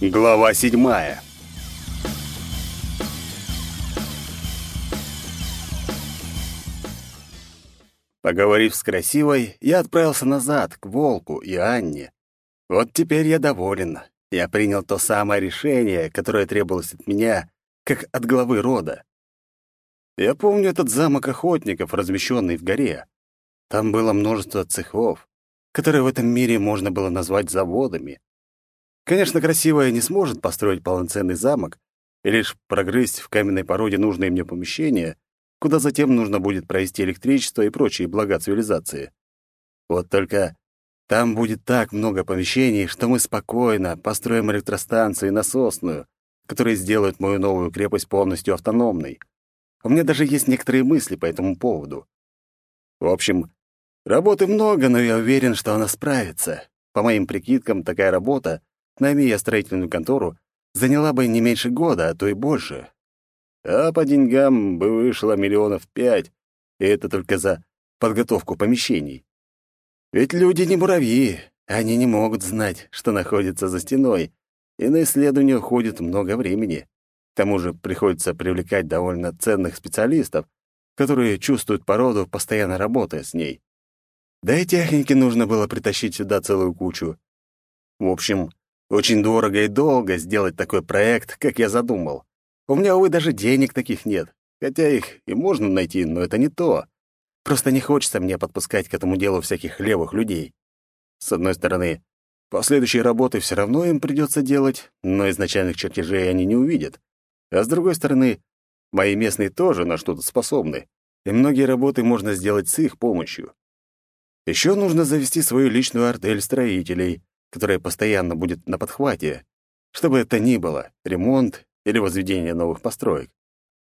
Глава седьмая. Поговорив с красивой, я отправился назад, к Волку и Анне. Вот теперь я доволен. Я принял то самое решение, которое требовалось от меня, как от главы рода. Я помню этот замок охотников, размещенный в горе. Там было множество цехов, которые в этом мире можно было назвать заводами. Конечно, красивая не сможет построить полноценный замок и лишь прогрызть в каменной породе нужные мне помещения, куда затем нужно будет провести электричество и прочие блага цивилизации. Вот только там будет так много помещений, что мы спокойно построим электростанцию и насосную, которые сделают мою новую крепость полностью автономной. У меня даже есть некоторые мысли по этому поводу. В общем, работы много, но я уверен, что она справится. По моим прикидкам, такая работа найми я строительную контору, заняла бы не меньше года, а то и больше. А по деньгам бы вышло миллионов пять, и это только за подготовку помещений. Ведь люди не муравьи, они не могут знать, что находится за стеной, и на исследование уходит много времени. К тому же приходится привлекать довольно ценных специалистов, которые чувствуют породу, постоянно работая с ней. Да и техники нужно было притащить сюда целую кучу. В общем, очень дорого и долго сделать такой проект, как я задумал. У меня, увы, даже денег таких нет. Хотя их и можно найти, но это не то. Просто не хочется мне подпускать к этому делу всяких левых людей. С одной стороны, последующие работы все равно им придется делать, но изначальных чертежей они не увидят. А с другой стороны, мои местные тоже на что-то способны, и многие работы можно сделать с их помощью. Еще нужно завести свою личную артель строителей, которая постоянно будет на подхвате, чтобы это ни было, ремонт или возведение новых построек.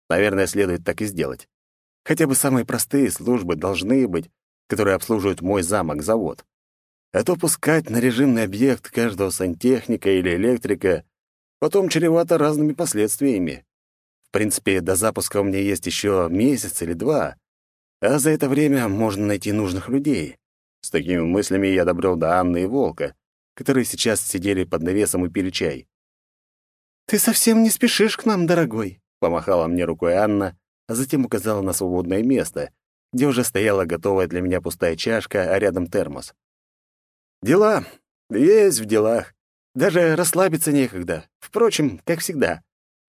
Наверное, следует так и сделать. Хотя бы самые простые службы должны быть, которые обслуживают мой замок-завод. А то пускать на режимный объект каждого сантехника или электрика потом чревато разными последствиями. В принципе, до запуска у меня есть еще месяц или два, а за это время можно найти нужных людей. С такими мыслями я добрел до Анны и Волка, которые сейчас сидели под навесом и пили чай. «Ты совсем не спешишь к нам, дорогой», — помахала мне рукой Анна, а затем указала на свободное место, где уже стояла готовая для меня пустая чашка, а рядом термос. «Дела. Есть в делах. Даже расслабиться некогда. Впрочем, как всегда».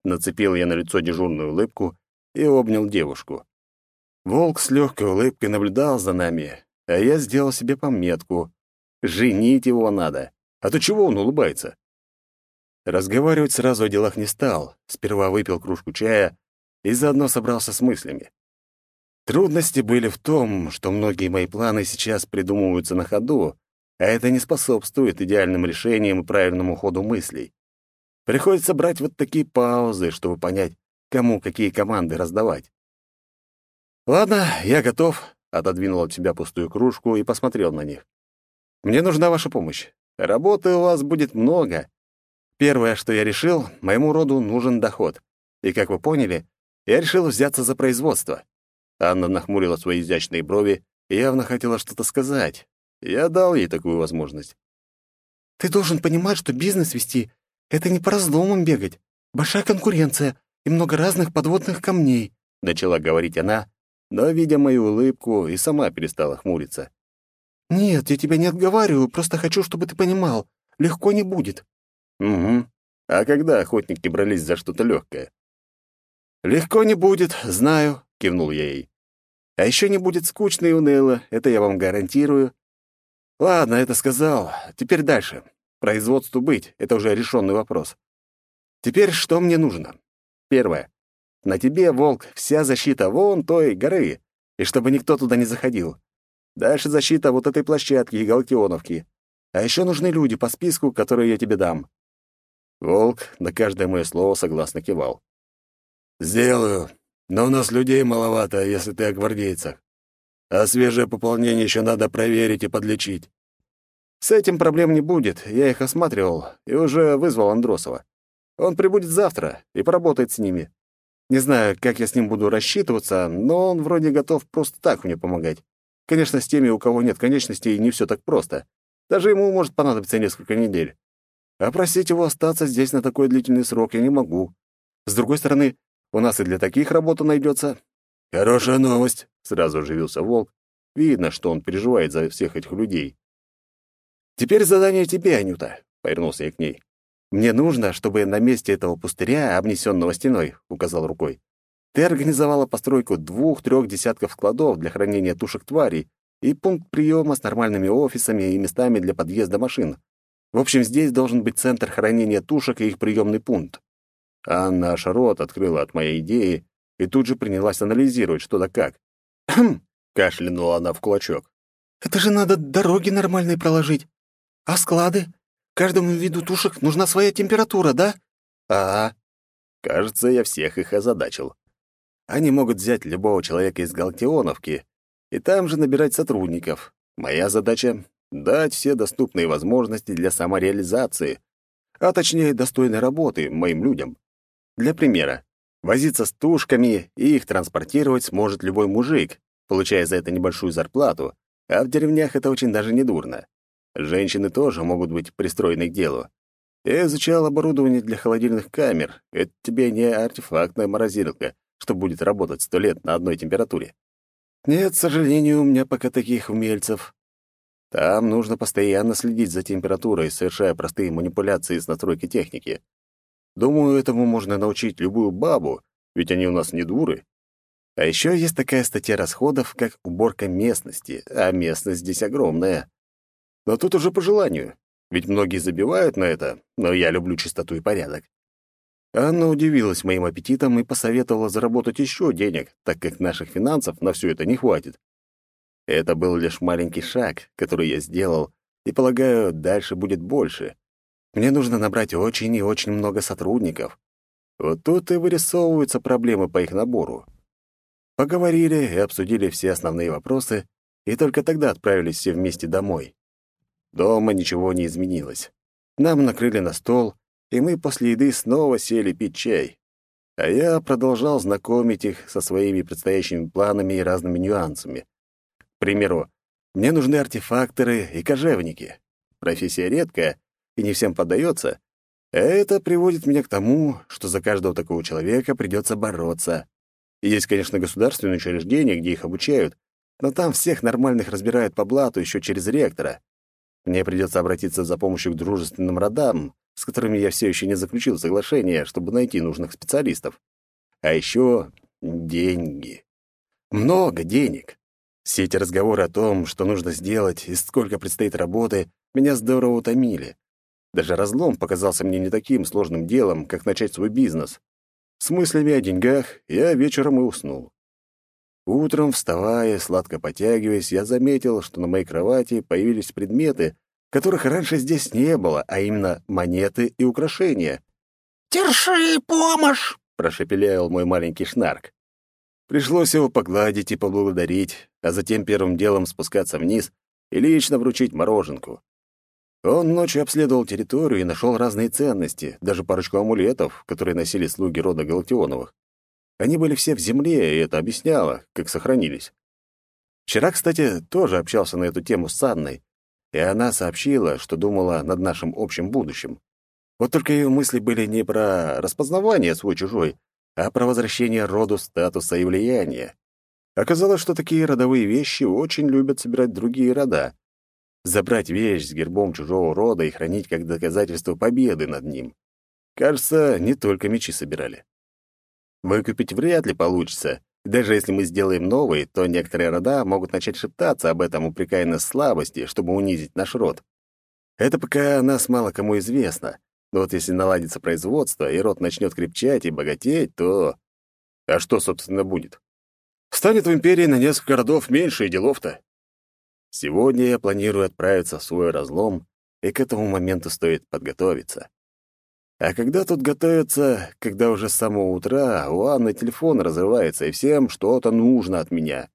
Нацепил я на лицо дежурную улыбку и обнял девушку. Волк с легкой улыбкой наблюдал за нами, а я сделал себе пометку. «Женить его надо». А то чего он улыбается? Разговаривать сразу о делах не стал. Сперва выпил кружку чая и заодно собрался с мыслями. Трудности были в том, что многие мои планы сейчас придумываются на ходу, а это не способствует идеальным решениям и правильному ходу мыслей. Приходится брать вот такие паузы, чтобы понять, кому какие команды раздавать. «Ладно, я готов», — отодвинул от себя пустую кружку и посмотрел на них. «Мне нужна ваша помощь. Работы у вас будет много. Первое, что я решил, моему роду нужен доход. И, как вы поняли, я решил взяться за производство. Анна нахмурила свои изящные брови и явно хотела что-то сказать. Я дал ей такую возможность. «Ты должен понимать, что бизнес вести — это не по разломам бегать. Большая конкуренция и много разных подводных камней», — начала говорить она, но, видя мою улыбку, и сама перестала хмуриться. «Нет, я тебя не отговариваю, просто хочу, чтобы ты понимал. Легко не будет». «Угу. А когда охотники брались за что-то легкое?» «Легко не будет, знаю», — кивнул я ей. «А еще не будет скучно и уныло, это я вам гарантирую». «Ладно, это сказал. Теперь дальше. Производству быть — это уже решенный вопрос. Теперь что мне нужно? Первое. На тебе, волк, вся защита вон той горы, и чтобы никто туда не заходил. Дальше защита вот этой площадки и Галактионовки. А еще нужны люди по списку, которые я тебе дам». Волк на каждое мое слово согласно кивал. «Сделаю. Но у нас людей маловато, если ты о гвардейцах. А свежее пополнение еще надо проверить и подлечить». «С этим проблем не будет. Я их осматривал и уже вызвал Андросова. Он прибудет завтра и поработает с ними. Не знаю, как я с ним буду рассчитываться, но он вроде готов просто так мне помогать. Конечно, с теми, у кого нет конечностей, не все так просто. Даже ему может понадобиться несколько недель. А просить его остаться здесь на такой длительный срок я не могу. С другой стороны, у нас и для таких работа найдется. Хорошая новость, сразу оживился Волк. Видно, что он переживает за всех этих людей. Теперь задание тебе, Анюта, повернулся я к ней. Мне нужно, чтобы на месте этого пустыря, обнесенного стеной, указал рукой, ты организовала постройку двух-трех десятков складов для хранения тушек тварей и пункт приема с нормальными офисами и местами для подъезда машин. В общем, здесь должен быть центр хранения тушек и их приемный пункт. Анна аж рот открыла от моей идеи и тут же принялась анализировать, что да как. «Хм!» — кашлянула она в кулачок. «Это же надо дороги нормальные проложить. А склады? Каждому виду тушек нужна своя температура, да?» «Ага. Кажется, я всех их озадачил. Они могут взять любого человека из Галактионовки и там же набирать сотрудников. Моя задача — дать все доступные возможности для самореализации, а точнее достойной работы моим людям. Для примера, возиться с тушками и их транспортировать сможет любой мужик, получая за это небольшую зарплату, а в деревнях это очень даже не дурно. Женщины тоже могут быть пристроены к делу. Я изучал оборудование для холодильных камер. Это тебе не артефактная морозилка, что будет работать сто лет на одной температуре. Нет, к сожалению, у меня пока таких умельцев. Там нужно постоянно следить за температурой, совершая простые манипуляции с настройки техники. Думаю, этому можно научить любую бабу, ведь они у нас не дуры. А еще есть такая статья расходов, как уборка местности, а местность здесь огромная. Но тут уже по желанию, ведь многие забивают на это, но я люблю чистоту и порядок. Анна удивилась моим аппетитом и посоветовала заработать еще денег, так как наших финансов на все это не хватит. Это был лишь маленький шаг, который я сделал, и, полагаю, дальше будет больше. Мне нужно набрать очень и очень много сотрудников. Вот тут и вырисовываются проблемы по их набору. Поговорили и обсудили все основные вопросы, и только тогда отправились все вместе домой. Дома ничего не изменилось. Нам накрыли на стол, и мы после еды снова сели пить чай. А я продолжал знакомить их со своими предстоящими планами и разными нюансами. К примеру, мне нужны артефакторы и кожевники. Профессия редкая и не всем поддается. Это приводит меня к тому, что за каждого такого человека придется бороться. Есть, конечно, государственные учреждения, где их обучают, но там всех нормальных разбирают по блату еще через ректора. Мне придется обратиться за помощью к дружественным родам, с которыми я все еще не заключил соглашение, чтобы найти нужных специалистов. А еще деньги. Много денег. Все эти разговоры о том, что нужно сделать и сколько предстоит работы, меня здорово утомили. Даже разлом показался мне не таким сложным делом, как начать свой бизнес. С мыслями о деньгах я вечером и уснул. Утром, вставая, сладко потягиваясь, я заметил, что на моей кровати появились предметы, которых раньше здесь не было, а именно монеты и украшения. «Терши, помощь!» — прошепелял мой маленький шнарк. Пришлось его погладить и поблагодарить, а затем первым делом спускаться вниз и лично вручить мороженку. Он ночью обследовал территорию и нашел разные ценности, даже парочку амулетов, которые носили слуги рода Галактионовых. Они были все в земле, и это объясняло, как сохранились. Вчера, кстати, тоже общался на эту тему с Анной, и она сообщила, что думала над нашим общим будущим. Вот только ее мысли были не про распознавание свой-чужой, а про возвращение роду статуса и влияния. Оказалось, что такие родовые вещи очень любят собирать другие рода. Забрать вещь с гербом чужого рода и хранить как доказательство победы над ним. Кажется, не только мечи собирали. Выкупить вряд ли получится, даже если мы сделаем новый, то некоторые рода могут начать шептаться об этом, упрекая нас слабости, чтобы унизить наш род. Это пока нас мало кому известно. Но вот если наладится производство, и род начнет крепчать и богатеть, то... А что, собственно, будет? Станет в империи на несколько родов меньше и делов-то. Сегодня я планирую отправиться в свой разлом, и к этому моменту стоит подготовиться. А когда тут готовятся, когда уже с самого утра у Анны телефон разрывается, и всем что-то нужно от меня.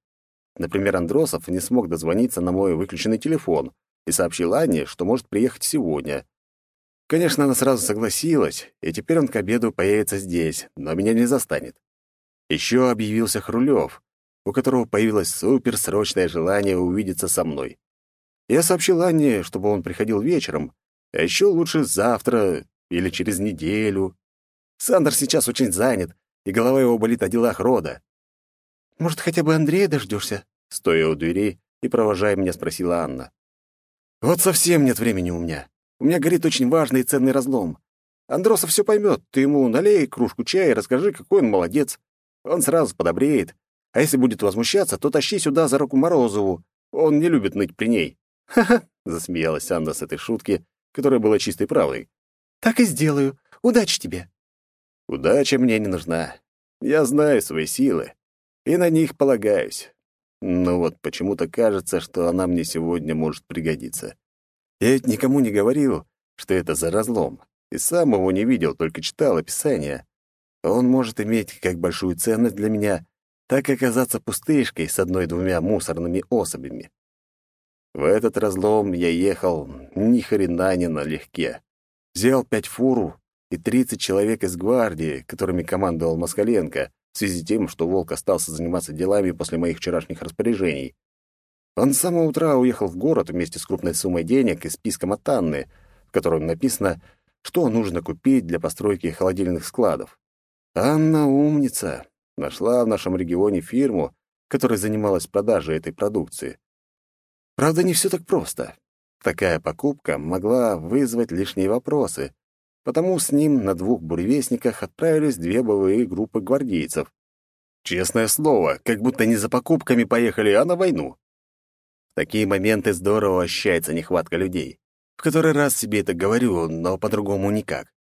Например, Андросов не смог дозвониться на мой выключенный телефон и сообщил Анне, что может приехать сегодня. Конечно, она сразу согласилась, и теперь он к обеду появится здесь, но меня не застанет. Еще объявился Хрулев, у которого появилось суперсрочное желание увидеться со мной. Я сообщил Анне, чтобы он приходил вечером, А еще лучше завтра или через неделю. Сандер сейчас очень занят, и голова его болит о делах рода. Может, хотя бы Андрея дождешься? Стоя у двери и провожая меня, спросила Анна. Вот совсем нет времени у меня. У меня горит очень важный и ценный разлом. Андросов все поймет. Ты ему налей кружку чая и расскажи, какой он молодец. Он сразу подобреет. А если будет возмущаться, то тащи сюда за руку Морозову. Он не любит ныть при ней. «Ха-ха!» — засмеялась Анна с этой шутки, которая была чистой правдой. «Так и сделаю. Удачи тебе!» «Удача мне не нужна. Я знаю свои силы и на них полагаюсь. Но вот почему-то кажется, что она мне сегодня может пригодиться. Я ведь никому не говорил, что это за разлом, и сам его не видел, только читал описание. Он может иметь как большую ценность для меня, так и оказаться пустышкой с одной-двумя мусорными особями. В этот разлом я ехал ни хрена не налегке. Взял пять фуру и тридцать человек из гвардии, которыми командовал Москаленко, в связи с тем, что Волк остался заниматься делами после моих вчерашних распоряжений. Он с самого утра уехал в город вместе с крупной суммой денег и списком от Анны, в котором написано, что нужно купить для постройки холодильных складов. Анна умница. Нашла в нашем регионе фирму, которая занималась продажей этой продукции. Правда, не все так просто. Такая покупка могла вызвать лишние вопросы, потому с ним на двух буревестниках отправились две боевые группы гвардейцев. Честное слово, как будто не за покупками поехали, а на войну. В такие моменты здорово ощущается нехватка людей. В который раз себе это говорю, но по-другому никак.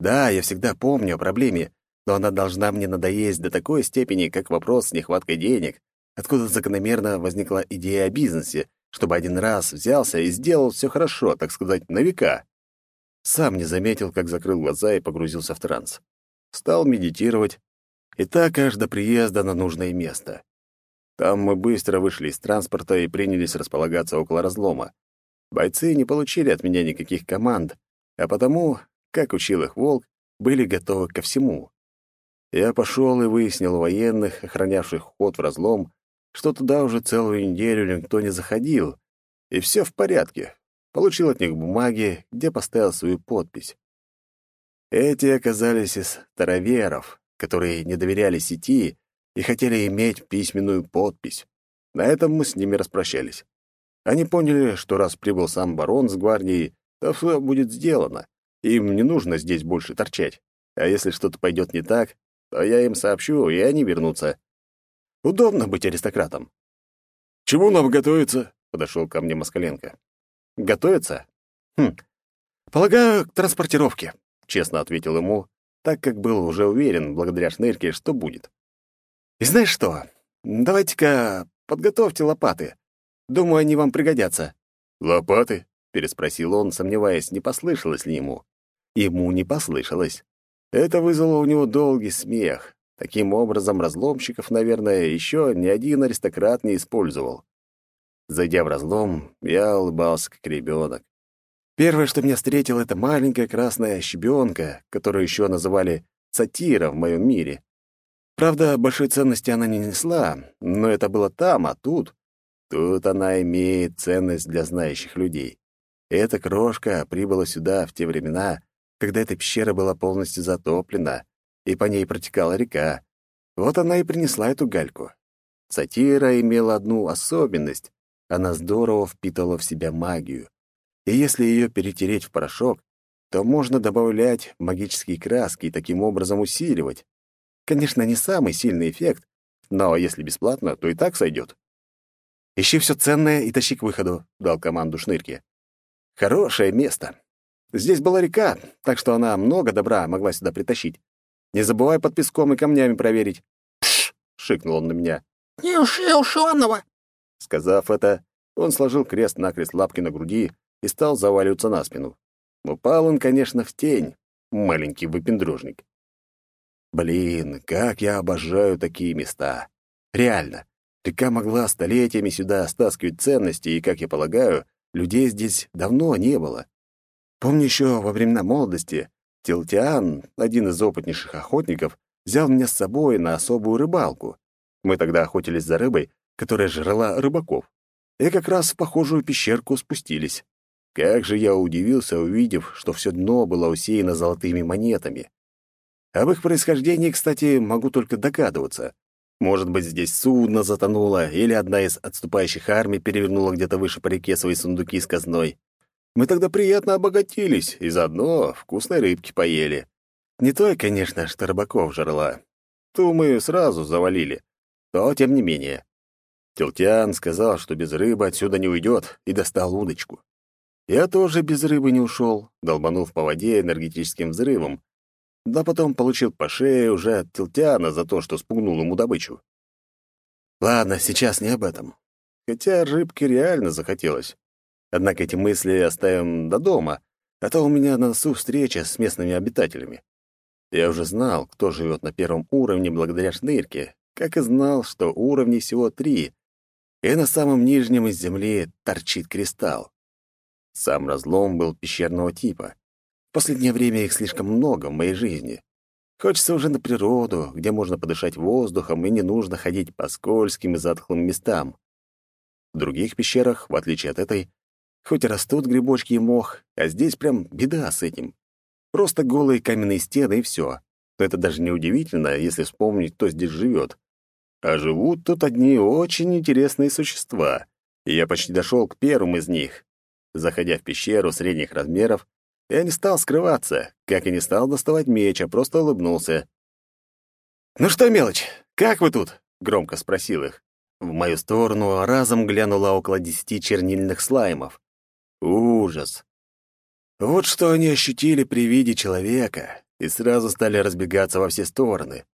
Да, я всегда помню о проблеме, но она должна мне надоесть до такой степени, как вопрос с нехваткой денег, откуда закономерно возникла идея о бизнесе, чтобы один раз взялся и сделал все хорошо, так сказать, на века. Сам не заметил, как закрыл глаза и погрузился в транс. Стал медитировать, и так аж до приезда на нужное место. Там мы быстро вышли из транспорта и принялись располагаться около разлома. Бойцы не получили от меня никаких команд, а потому, как учил их волк, были готовы ко всему. Я пошел и выяснил военных, охранявших вход в разлом, что туда уже целую неделю никто не заходил, и все в порядке, получил от них бумаги, где поставил свою подпись. Эти оказались из староверов, которые не доверяли сети и хотели иметь письменную подпись. На этом мы с ними распрощались. Они поняли, что раз прибыл сам барон с гвардией, то все будет сделано. Им не нужно здесь больше торчать. А если что-то пойдет не так, то я им сообщу, и они вернутся. Удобно быть аристократом. «Чему нам готовиться?» — подошел ко мне Москаленко. Готовиться? Хм. Полагаю, к транспортировке, честно ответил ему, так как был уже уверен, благодаря шнырке, что будет. И знаешь что? Давайте-ка подготовьте лопаты. Думаю, они вам пригодятся. Лопаты? переспросил он, сомневаясь, не послышалось ли ему. Ему не послышалось. Это вызвало у него долгий смех. Таким образом, разломщиков, наверное, еще ни один аристократ не использовал. Зайдя в разлом, я улыбался, как ребенок. Первое, что меня встретило, это маленькая красная щебенка, которую еще называли сатира в моем мире. Правда, большой ценности она не несла, но это было там, а тут... Тут она имеет ценность для знающих людей. Эта крошка прибыла сюда в те времена, когда эта пещера была полностью затоплена, и по ней протекала река. Вот она и принесла эту гальку. Сатира имела одну особенность. Она здорово впитала в себя магию. И если ее перетереть в порошок, то можно добавлять магические краски и таким образом усиливать. Конечно, не самый сильный эффект, но если бесплатно, то и так сойдет. «Ищи все ценное и тащи к выходу», — дал команду Шнырке. «Хорошее место. Здесь была река, так что она много добра могла сюда притащить. Не забывай под песком и камнями проверить». «Пш!» — шикнул он на меня. «Не уши ушеного!» Сказав это, он сложил крест-накрест лапки на груди и стал заваливаться на спину. Упал он, конечно, в тень, маленький выпендрежник. Блин, как я обожаю такие места. Реально, река могла столетиями сюда стаскивать ценности, и, как я полагаю, людей здесь давно не было. Помню еще во времена молодости Тилтиан, один из опытнейших охотников, взял меня с собой на особую рыбалку. Мы тогда охотились за рыбой, которая жрала рыбаков. И как раз в похожую пещерку спустились. Как же я удивился, увидев, что все дно было усеяно золотыми монетами. Об их происхождении, кстати, могу только догадываться. Может быть, здесь судно затонуло, или одна из отступающих армий перевернула где-то выше по реке свои сундуки с казной. Мы тогда приятно обогатились и заодно вкусной рыбки поели. Не той, конечно, что рыбаков жерла. Ту мы сразу завалили. Но, тем не менее. Телтян сказал, что без рыбы отсюда не уйдет, и достал удочку. Я тоже без рыбы не ушел, долбанув по воде энергетическим взрывом, да потом получил по шее уже от Телтяна за то, что спугнул ему добычу. Ладно, сейчас не об этом. Хотя рыбки реально захотелось. Однако эти мысли оставим до дома, а то у меня на носу встреча с местными обитателями. Я уже знал, кто живет на первом уровне благодаря шнырке, как и знал, что уровней всего три, и на самом нижнем из земли торчит кристалл. Сам разлом был пещерного типа. В последнее время их слишком много в моей жизни. Хочется уже на природу, где можно подышать воздухом и не нужно ходить по скользким и затхлым местам. В других пещерах, в отличие от этой, Хоть растут грибочки и мох, а здесь прям беда с этим. Просто голые каменные стены и все. Но это даже не удивительно, если вспомнить, кто здесь живет. А живут тут одни очень интересные существа. И я почти дошел к первым из них. Заходя в пещеру средних размеров, я не стал скрываться, как и не стал доставать меч, а просто улыбнулся. «Ну что, мелочь, как вы тут?» — громко спросил их. В мою сторону разом глянуло около десяти чернильных слаймов. Ужас! Вот что они ощутили при виде человека и сразу стали разбегаться во все стороны.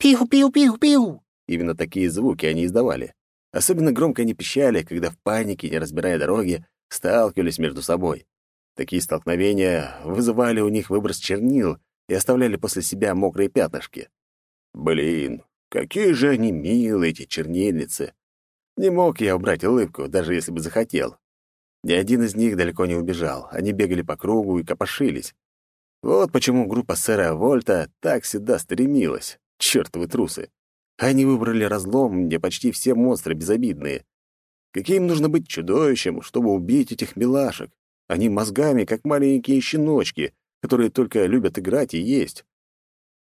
«Пиу-пиу-пиу-пиу!» Именно такие звуки они издавали. Особенно громко они пищали, когда в панике, не разбирая дороги, сталкивались между собой. Такие столкновения вызывали у них выброс чернил и оставляли после себя мокрые пятнышки. Блин, какие же они милые, эти чернильницы! Не мог я убрать улыбку, даже если бы захотел. Ни один из них далеко не убежал. Они бегали по кругу и копошились. Вот почему группа сэра Вольта так всегда стремилась. Чёртовы трусы. Они выбрали разлом, где почти все монстры безобидные. Каким нужно быть чудовищем, чтобы убить этих милашек? Они мозгами, как маленькие щеночки, которые только любят играть и есть.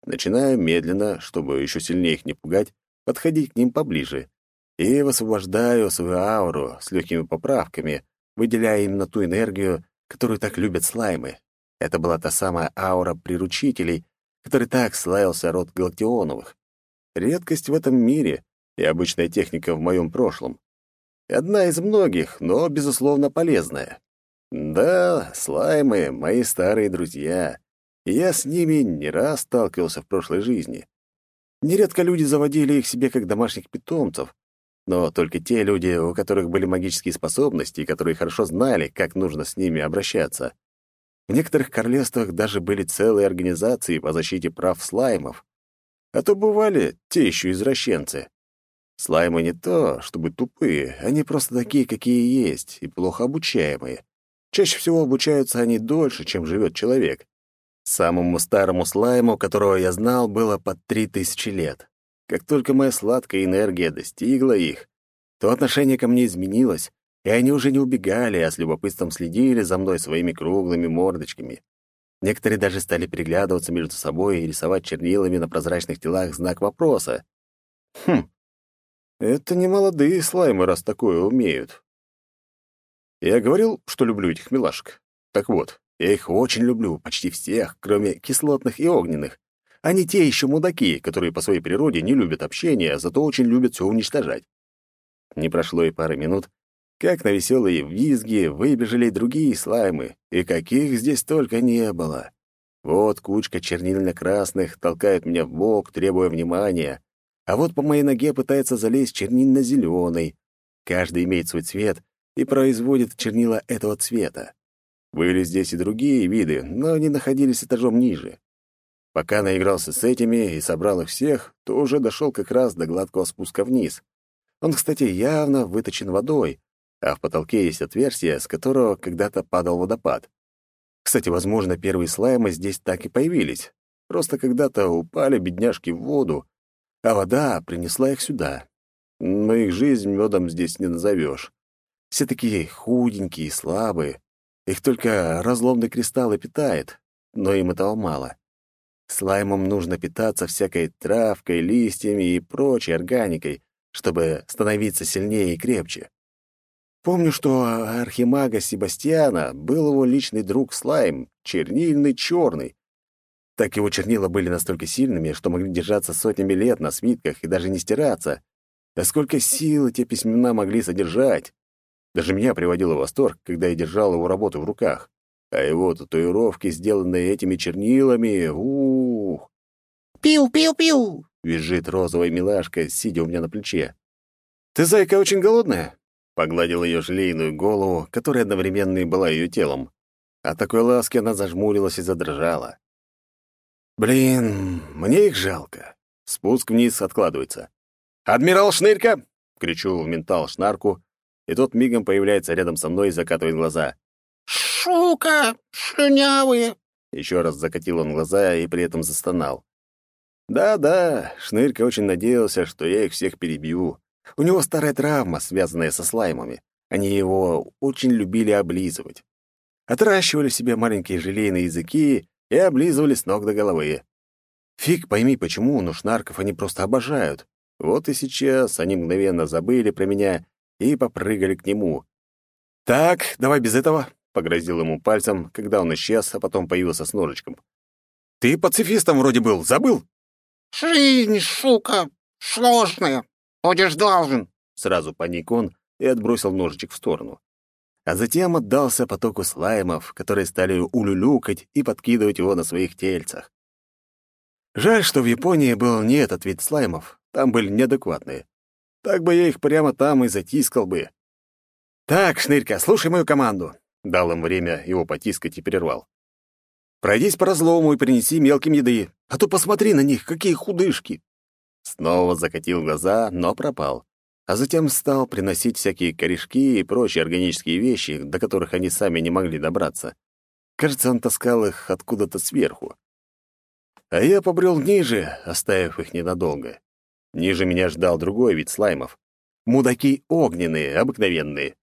Начинаю медленно, чтобы еще сильнее их не пугать, подходить к ним поближе. И высвобождаю свою ауру с легкими поправками, выделяя именно ту энергию, которую так любят слаймы. Это была та самая аура приручителей, который так славился род Галактионовых. Редкость в этом мире и обычная техника в моем прошлом. Одна из многих, но, безусловно, полезная. Да, слаймы — мои старые друзья, я с ними не раз сталкивался в прошлой жизни. Нередко люди заводили их себе как домашних питомцев, но только те люди, у которых были магические способности и которые хорошо знали, как нужно с ними обращаться. В некоторых королевствах даже были целые организации по защите прав слаймов. А то бывали те еще извращенцы. Слаймы не то, чтобы тупые, они просто такие, какие есть, и плохо обучаемые. Чаще всего обучаются они дольше, чем живет человек. Самому старому слайму, которого я знал, было под три тысячи лет. Как только моя сладкая энергия достигла их, то отношение ко мне изменилось, и они уже не убегали, а с любопытством следили за мной своими круглыми мордочками. Некоторые даже стали переглядываться между собой и рисовать чернилами на прозрачных телах знак вопроса. Хм, это не молодые слаймы, раз такое умеют. Я говорил, что люблю этих милашек. Так вот, я их очень люблю, почти всех, кроме кислотных и огненных. Они те еще мудаки, которые по своей природе не любят общения, а зато очень любят все уничтожать. Не прошло и пары минут, как на веселые визги выбежали другие слаймы, и каких здесь только не было. Вот кучка чернильно-красных толкает меня в бок, требуя внимания, а вот по моей ноге пытается залезть чернильно-зеленый. Каждый имеет свой цвет и производит чернила этого цвета. Были здесь и другие виды, но они находились этажом ниже. Пока наигрался с этими и собрал их всех, то уже дошел как раз до гладкого спуска вниз. Он, кстати, явно выточен водой, а в потолке есть отверстие, с которого когда-то падал водопад. Кстати, возможно, первые слаймы здесь так и появились. Просто когда-то упали бедняжки в воду, а вода принесла их сюда. Но их жизнь медом здесь не назовешь. Все такие худенькие и слабые. Их только разломный кристалл и питает, но им этого мало. Слаймом нужно питаться всякой травкой, листьями и прочей органикой, чтобы становиться сильнее и крепче. Помню, что архимага Себастьяна был его личный друг Слайм, чернильный черный. Так его чернила были настолько сильными, что могли держаться сотнями лет на свитках и даже не стираться. А сколько сил эти письмена могли содержать! Даже меня приводило в восторг, когда я держал его работу в руках. А его татуировки, сделанные этими чернилами, ух! «Пиу-пиу-пиу!» — визжит розовая милашка, сидя у меня на плече. «Ты, зайка, очень голодная?» Погладил ее желейную голову, которая одновременно и была ее телом. От такой ласки она зажмурилась и задрожала. «Блин, мне их жалко». Спуск вниз откладывается. «Адмирал Шнырька!» — кричу в ментал Шнарку, и тот мигом появляется рядом со мной и закатывает глаза. «Шука! Шунявые!» Еще раз закатил он глаза и при этом застонал. Да-да, Шнырька очень надеялся, что я их всех перебью. У него старая травма, связанная со слаймами. Они его очень любили облизывать. Отращивали себе маленькие желейные языки и облизывали с ног до головы. Фиг пойми почему, но шнарков они просто обожают. Вот и сейчас они мгновенно забыли про меня и попрыгали к нему. «Так, давай без этого», — погрозил ему пальцем, когда он исчез, а потом появился с ножичком. «Ты пацифистом вроде был, забыл?» «Жизнь, сука, сложная. Будешь должен!» Сразу паник он и отбросил ножичек в сторону. А затем отдался потоку слаймов, которые стали улюлюкать и подкидывать его на своих тельцах. Жаль, что в Японии был не этот вид слаймов, там были неадекватные. Так бы я их прямо там и затискал бы. «Так, Шнырька, слушай мою команду», — дал им время его потискать и прервал. «Пройдись по разлому и принеси мелким еды, а то посмотри на них, какие худышки!» Снова закатил глаза, но пропал. А затем стал приносить всякие корешки и прочие органические вещи, до которых они сами не могли добраться. Кажется, он таскал их откуда-то сверху. А я побрел ниже, оставив их ненадолго. Ниже меня ждал другой вид слаймов. Мудаки огненные, обыкновенные.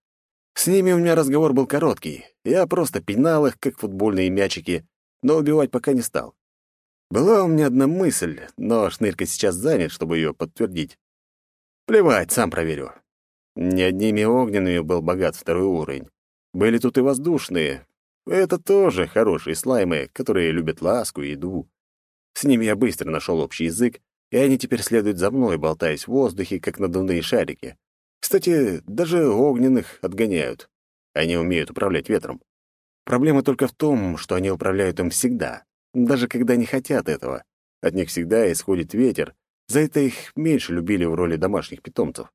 С ними у меня разговор был короткий. Я просто пинал их, как футбольные мячики, но убивать пока не стал. Была у меня одна мысль, но Шнырька сейчас занят, чтобы ее подтвердить. Плевать, сам проверю. Не одними огненными был богат второй уровень. Были тут и воздушные. Это тоже хорошие слаймы, которые любят ласку и еду. С ними я быстро нашел общий язык, и они теперь следуют за мной, болтаясь в воздухе, как надувные шарики. Кстати, даже огненных отгоняют. Они умеют управлять ветром. Проблема только в том, что они управляют им всегда даже когда не хотят этого. От них всегда исходит ветер, за это их меньше любили в роли домашних питомцев.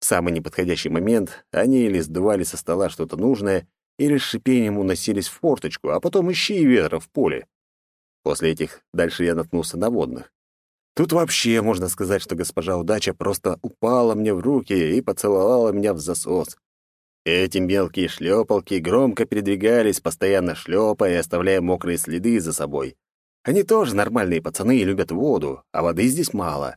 В самый неподходящий момент они или сдували со стола что-то нужное, или с шипением уносились в форточку, а потом ищи ветра в поле. После этих дальше я наткнулся на водных. Тут вообще можно сказать, что госпожа удача просто упала мне в руки и поцеловала меня в засос. Эти мелкие шлепалки громко передвигались, постоянно шлепая и оставляя мокрые следы за собой. Они тоже нормальные пацаны и любят воду, а воды здесь мало.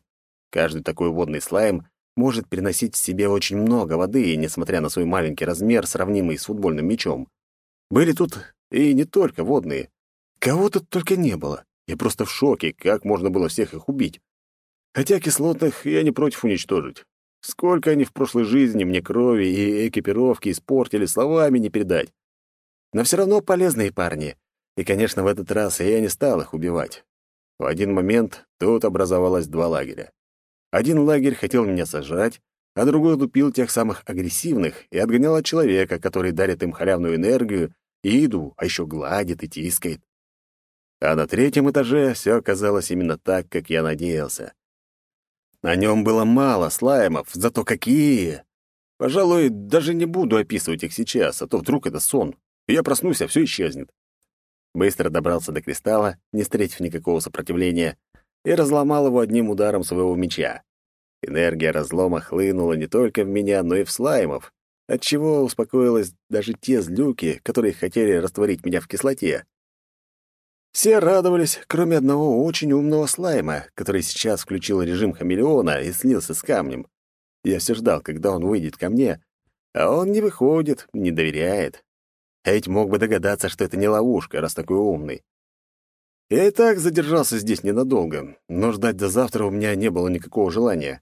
Каждый такой водный слайм может переносить в себе очень много воды, несмотря на свой маленький размер, сравнимый с футбольным мячом. Были тут и не только водные. Кого тут только не было. Я просто в шоке, как можно было всех их убить. Хотя кислотных я не против уничтожить. Сколько они в прошлой жизни мне крови и экипировки испортили, словами не передать. Но все равно полезные парни. И, конечно, в этот раз я не стал их убивать. В один момент тут образовалось два лагеря. Один лагерь хотел меня сожрать, а другой тупил тех самых агрессивных и отгонял от человека, который дарит им халявную энергию и еду, а еще гладит и тискает. А на третьем этаже все оказалось именно так, как я надеялся. На нем было мало слаймов, зато какие! Пожалуй, даже не буду описывать их сейчас, а то вдруг это сон. И я проснусь, а все исчезнет. Быстро добрался до кристалла, не встретив никакого сопротивления, и разломал его одним ударом своего меча. Энергия разлома хлынула не только в меня, но и в слаймов, отчего успокоилась даже те злюки, которые хотели растворить меня в кислоте. Все радовались, кроме одного очень умного слайма, который сейчас включил режим хамелеона и слился с камнем. Я все ждал, когда он выйдет ко мне, а он не выходит, не доверяет. Я ведь мог бы догадаться, что это не ловушка, раз такой умный. Я и так задержался здесь ненадолго, но ждать до завтра у меня не было никакого желания.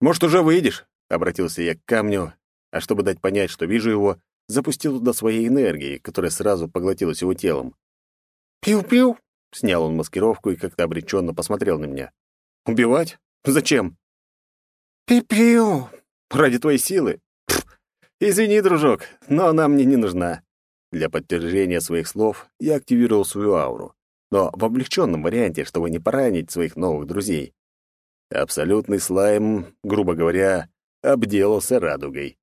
«Может, уже выйдешь?» — обратился я к камню, а чтобы дать понять, что вижу его, запустил туда своей энергии, которая сразу поглотилась его телом. «Пиу-пиу!» — снял он маскировку и как-то обреченно посмотрел на меня. «Убивать? Зачем?» «Пиу-пиу!» «Ради твоей силы?» Пф, «Извини, дружок, но она мне не нужна». Для подтверждения своих слов я активировал свою ауру но в облегченном варианте, чтобы не поранить своих новых друзей. Абсолютный слайм, грубо говоря, обделался радугой.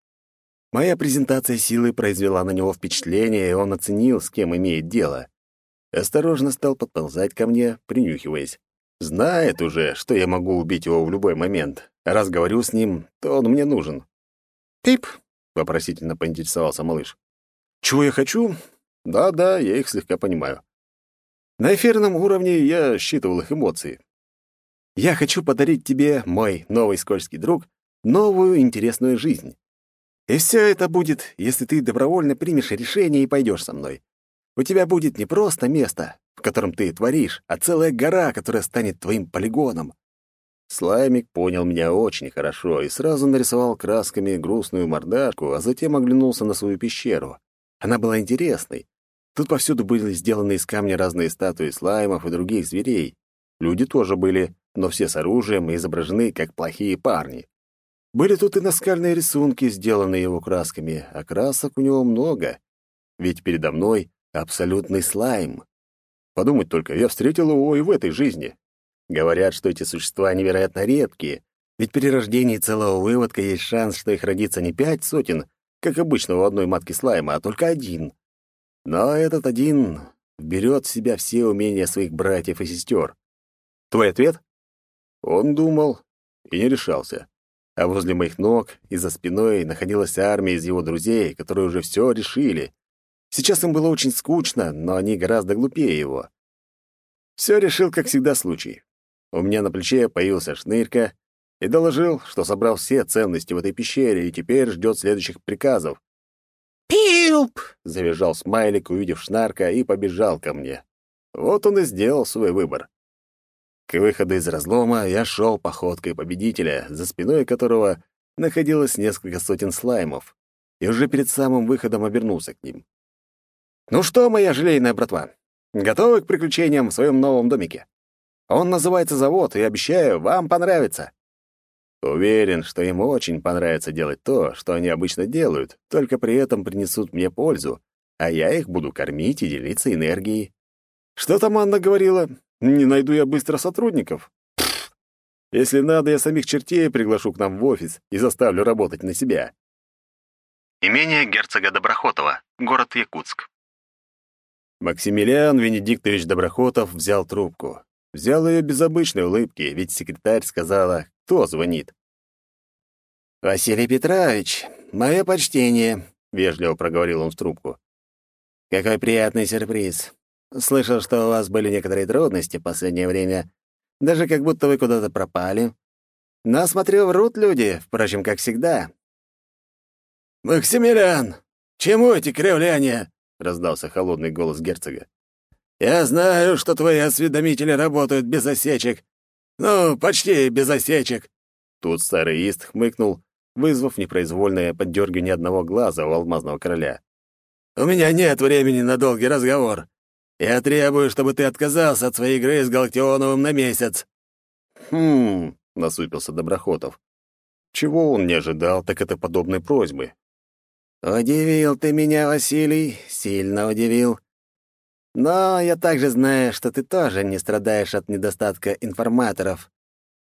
Моя презентация силы произвела на него впечатление, и он оценил, с кем имеет дело. Осторожно стал подползать ко мне, принюхиваясь. Знает уже, что я могу убить его в любой момент. раз говорю с ним, то он мне нужен. «Тип?» — вопросительно поинтересовался малыш. «Чего я хочу?» «Да-да, я их слегка понимаю. На эфирном уровне я считывал их эмоции. Я хочу подарить тебе, мой новый скользкий друг, новую интересную жизнь. И все это будет, если ты добровольно примешь решение и пойдешь со мной. У тебя будет не просто место, в котором ты творишь, а целая гора, которая станет твоим полигоном. Слаймик понял меня очень хорошо и сразу нарисовал красками грустную мордашку, а затем оглянулся на свою пещеру. Она была интересной, Тут повсюду были сделаны из камня разные статуи слаймов и других зверей. Люди тоже были, но все с оружием и изображены как плохие парни. Были тут и наскальные рисунки, сделанные его красками, а красок у него много. Ведь передо мной абсолютный слайм. Подумать только, я встретил его и в этой жизни. Говорят, что эти существа невероятно редкие, ведь при рождении целого выводка есть шанс, что их родится не пять сотен, как обычно у одной матки слайма, а только один. Но этот один берет в себя все умения своих братьев и сестер. Твой ответ? Он думал и не решался. А возле моих ног и за спиной находилась армия из его друзей, которые уже все решили. Сейчас им было очень скучно, но они гораздо глупее его. Все решил, как всегда, случай. У меня на плече появился шнырька и доложил, что собрал все ценности в этой пещере и теперь ждет следующих приказов. «Пилп!» — завизжал смайлик, увидев Шнарка, и побежал ко мне. Вот он и сделал свой выбор. К выходу из разлома я шел походкой победителя, за спиной которого находилось несколько сотен слаймов, и уже перед самым выходом обернулся к ним. «Ну что, моя желейная братва, готовы к приключениям в своем новом домике? Он называется завод, и обещаю, вам понравится. Уверен, что им очень понравится делать то, что они обычно делают, только при этом принесут мне пользу, а я их буду кормить и делиться энергией. Что там Анна говорила? Не найду я быстро сотрудников. Если надо, я самих чертей приглашу к нам в офис и заставлю работать на себя. Имение герцога Доброхотова, город Якутск. Максимилиан Венедиктович Доброхотов взял трубку. Взял ее без обычной улыбки, ведь секретарь сказала, кто звонит. «Василий Петрович, мое почтение», — вежливо проговорил он в трубку. «Какой приятный сюрприз. Слышал, что у вас были некоторые трудности в последнее время, даже как будто вы куда-то пропали. Но, смотрю, врут люди, впрочем, как всегда». «Максимилиан, чему эти кривляния?» — раздался холодный голос герцога. «Я знаю, что твои осведомители работают без осечек. Ну, почти без осечек». Тут старый ист хмыкнул, вызвав непроизвольное поддергивание одного глаза у алмазного короля. «У меня нет времени на долгий разговор. Я требую, чтобы ты отказался от своей игры с Галактионовым на месяц». «Хм...» — насупился Доброхотов. Чего он не ожидал, так это подобной просьбы. «Удивил ты меня, Василий, сильно удивил. Но я также знаю, что ты тоже не страдаешь от недостатка информаторов.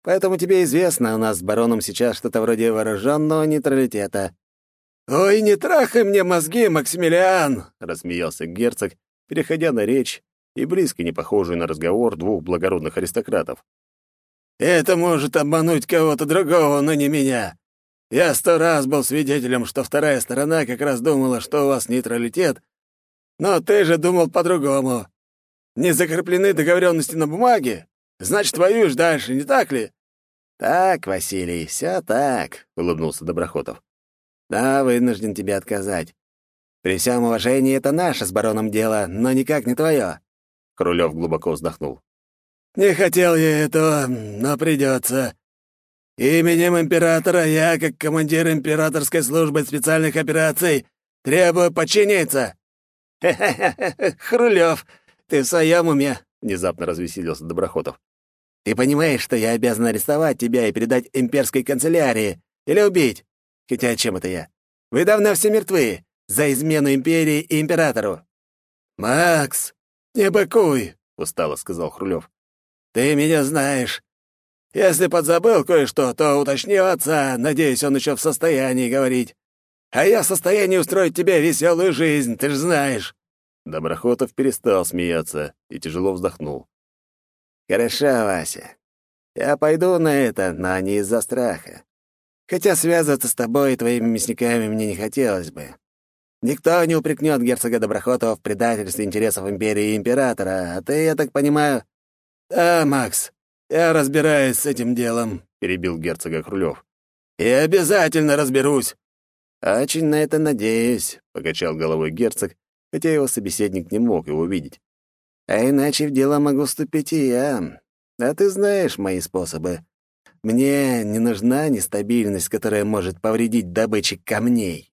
Поэтому тебе известно, у нас с бароном сейчас что-то вроде вооруженного нейтралитета». «Ой, не трахай мне мозги, Максимилиан!» — рассмеялся герцог, переходя на речь и близко не похожую на разговор двух благородных аристократов. «Это может обмануть кого-то другого, но не меня. Я сто раз был свидетелем, что вторая сторона как раз думала, что у вас нейтралитет, но ты же думал по-другому. Не закреплены договоренности на бумаге? Значит, воюешь дальше, не так ли?» «Так, Василий, все так», — улыбнулся Доброхотов. «Да, вынужден тебе отказать. При всем уважении, это наше с бароном дело, но никак не твое. Крулев глубоко вздохнул. «Не хотел я этого, но придется. Именем императора я, как командир императорской службы специальных операций, требую подчиниться!» «Хе-хе-хе, Хрулев, ты в своем уме?» — внезапно развеселился Доброхотов. «Ты понимаешь, что я обязан арестовать тебя и передать имперской канцелярии? Или убить? Хотя чем это я? Вы давно все мертвы за измену империи и императору». «Макс, не быкуй», — устало сказал Хрулев. «Ты меня знаешь. Если подзабыл кое-что, то уточни у отца. Надеюсь, он еще в состоянии говорить. А я в состоянии устроить тебе веселую жизнь, ты же знаешь». Доброхотов перестал смеяться и тяжело вздохнул. «Хорошо, Вася. Я пойду на это, но не из-за страха. Хотя связываться с тобой и твоими мясниками мне не хотелось бы. Никто не упрекнет герцога Доброхотова в предательстве интересов империи и императора, а ты, я так понимаю...» «Да, Макс, я разбираюсь с этим делом», — перебил герцога Крулев. «И обязательно разберусь». «Очень на это надеюсь», — покачал головой герцог, хотя его собеседник не мог его видеть. «А иначе в дело могу вступить и я. А ты знаешь мои способы. Мне не нужна нестабильность, которая может повредить добыче камней».